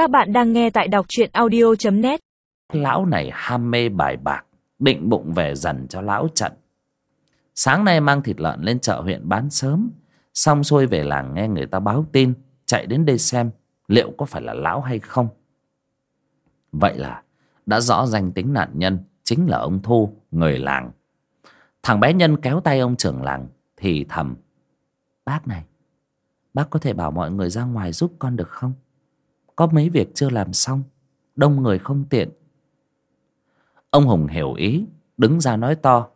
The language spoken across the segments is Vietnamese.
Các bạn đang nghe tại đọc truyện audio.net Lão này ham mê bài bạc, Định bụng về dần cho lão trận. Sáng nay mang thịt lợn lên chợ huyện bán sớm, Xong xuôi về làng nghe người ta báo tin, Chạy đến đây xem Liệu có phải là lão hay không. Vậy là Đã rõ danh tính nạn nhân Chính là ông Thu, Người làng. Thằng bé Nhân kéo tay ông trưởng làng Thì thầm, Bác này, Bác có thể bảo mọi người ra ngoài giúp con được không? Có mấy việc chưa làm xong Đông người không tiện Ông Hùng hiểu ý Đứng ra nói to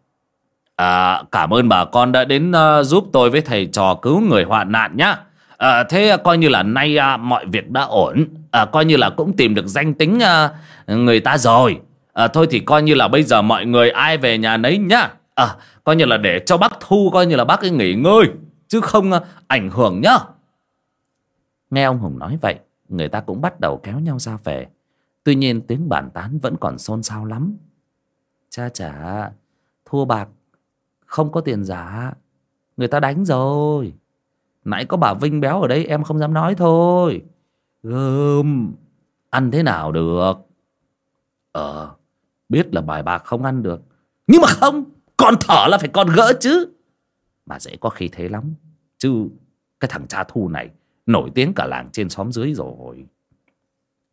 À, cảm ơn bà con đã đến uh, giúp tôi với thầy trò cứu người hoạn nạn nhá. À, thế coi như là nay uh, mọi việc đã ổn. À, coi như là cũng tìm được danh tính uh, người ta rồi. À, thôi thì coi như là bây giờ mọi người ai về nhà nấy nhá. À, coi như là để cho bác Thu coi như là bác ấy nghỉ ngơi. Chứ không uh, ảnh hưởng nhá. Nghe ông Hùng nói vậy, người ta cũng bắt đầu kéo nhau ra về. Tuy nhiên tiếng bàn tán vẫn còn xôn xao lắm. Cha chả, thua bạc không có tiền giả. Người ta đánh rồi. Nãy có bà vinh béo ở đây em không dám nói thôi. Gơm ăn thế nào được? Ờ biết là bài bạc không ăn được. Nhưng mà không còn thở là phải còn gỡ chứ. Bà dễ có khi thế lắm. Chứ cái thằng cha thu này nổi tiếng cả làng trên xóm dưới rồi.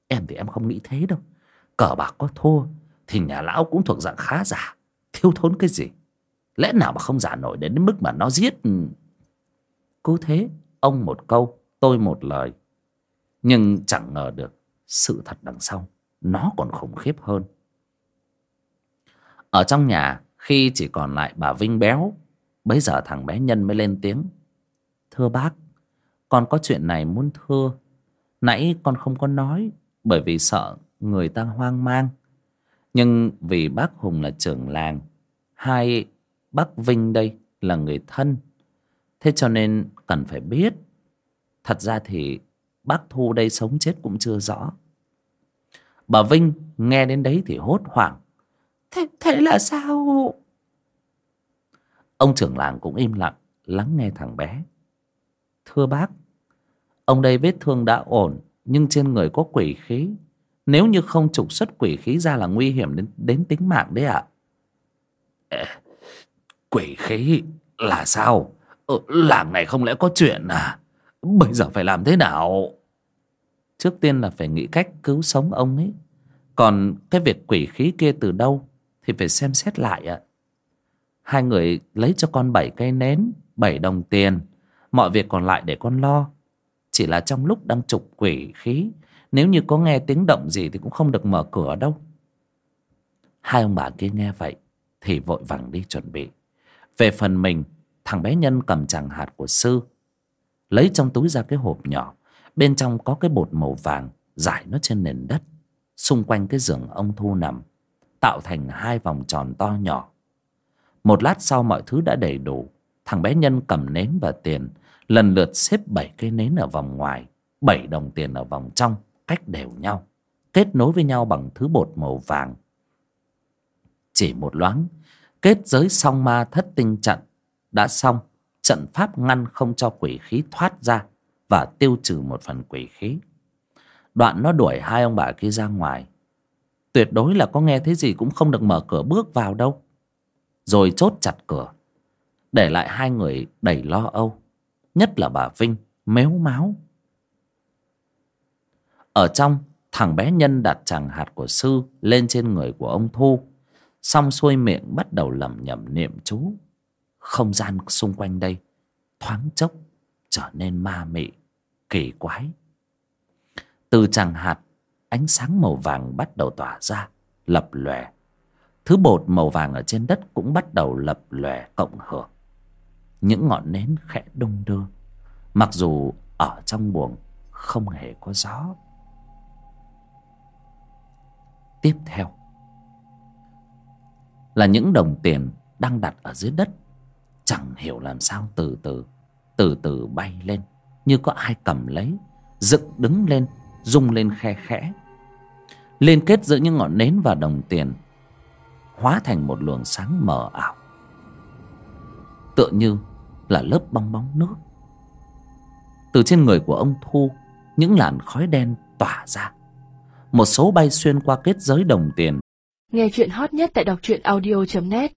Em thì em không nghĩ thế đâu. Cờ bạc có thua, thì nhà lão cũng thuộc dạng khá giả. Thiếu thốn cái gì? Lẽ nào mà không giả nổi đến mức mà nó giết? Ừ. Cứ thế, ông một câu, tôi một lời. Nhưng chẳng ngờ được, sự thật đằng sau, nó còn khủng khiếp hơn. Ở trong nhà, khi chỉ còn lại bà vinh béo, bấy giờ thằng bé nhân mới lên tiếng. Thưa bác con có chuyện này muốn thưa. Nãy con không có nói bởi vì sợ người ta hoang mang. Nhưng vì bác hùng là trưởng làng hai bác Vinh đây là người thân. Thế cho nên cần phải biết. Thật ra thì bác Thu đây sống chết cũng chưa rõ. Bà Vinh nghe đến đấy thì hốt hoảng. Thế, thế là sao? Ông trưởng làng cũng im lặng Lắng nghe thằng bé Thưa bác Ông đây vết thương đã ổn Nhưng trên người có quỷ khí Nếu như không trục xuất quỷ khí ra là nguy hiểm đến, đến tính mạng đấy ạ à. Quỷ khí là sao? Ừ, làng này không lẽ có chuyện à? Bây giờ phải làm thế nào? Trước tiên là phải nghĩ cách cứu sống ông ấy. Còn cái việc quỷ khí kia từ đâu thì phải xem xét lại ạ. Hai người lấy cho con bảy cây nến, bảy đồng tiền. Mọi việc còn lại để con lo. Chỉ là trong lúc đang trục quỷ khí, nếu như có nghe tiếng động gì thì cũng không được mở cửa đâu. Hai ông bà kia nghe vậy thì vội vàng đi chuẩn bị. Về phần mình Thằng bé Nhân cầm chàng hạt của sư Lấy trong túi ra cái hộp nhỏ Bên trong có cái bột màu vàng Giải nó trên nền đất Xung quanh cái giường ông Thu nằm Tạo thành hai vòng tròn to nhỏ Một lát sau mọi thứ đã đầy đủ Thằng bé Nhân cầm nến và tiền, Lần lượt xếp bảy cây nến ở vòng ngoài, Bảy đồng tiền ở vòng trong, Cách đều nhau, Kết nối với nhau bằng thứ bột màu vàng. Chỉ một loáng, kết giới song ma thất tinh trận đã xong, trận pháp ngăn không cho quỷ khí thoát ra và tiêu trừ một phần quỷ khí. Đoạn nó đuổi hai ông bà kia ra ngoài. Tuyệt đối là có nghe thấy gì cũng không được mở cửa bước vào đâu. Rồi chốt chặt cửa để lại hai người đầy lo âu, nhất là bà vinh méo máu. Ở trong, thằng bé nhân đặt chàng hạt của sư lên trên người của ông thu, xong xuôi miệng bắt đầu lẩm nhẩm niệm chú. Không gian xung quanh đây thoáng chốc trở nên ma mị, kỳ quái. Từ chàng hạt, ánh sáng màu vàng bắt đầu tỏa ra, lập lòe. Thứ bột màu vàng ở trên đất cũng bắt đầu lập lòe cộng hưởng những ngọn nến khẽ đung đưa. Mặc dù ở trong buồng không hề có gió. Tiếp theo, là những đồng tiền đang đặt ở dưới đất. Chẳng hiểu làm sao từ từ từ từ bay lên, như có ai cầm lấy, dựng đứng lên, rung lên khe khẽ. Liên kết giữa những ngọn nến và đồng tiền, hóa thành một luồng sáng mờ ảo. Tựa như là lớp bong bóng nước. Từ trên người của ông thu, những làn khói đen tỏa ra. Một số bay xuyên qua kết giới đồng tiền. Nghe chuyện hot nhất tại đọc truyện audio.net